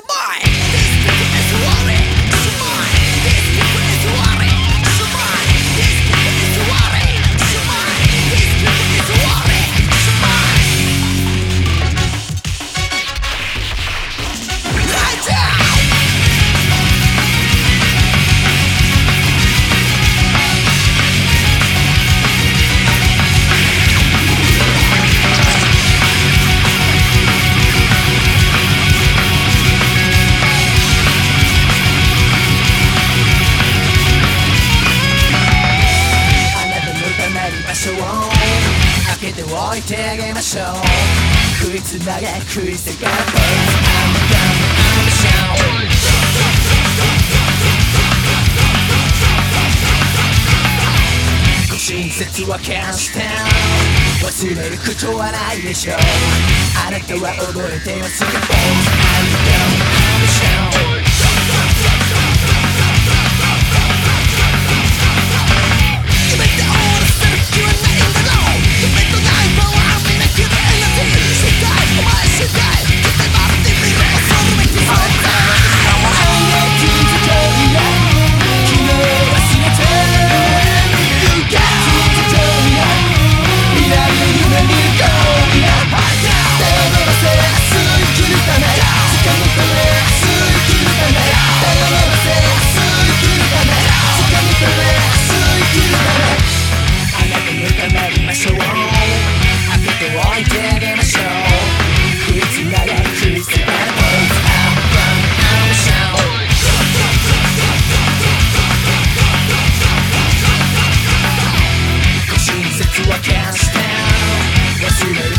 My. 開けておいてあげましょう食いつなげ食いせがってあなたのアンビションご親切はキャンステン忘れることはないでしょう。あなたは覚えてますか？あなた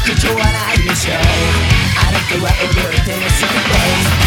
could you wanna show? I don't care what you're doing, it's a good place.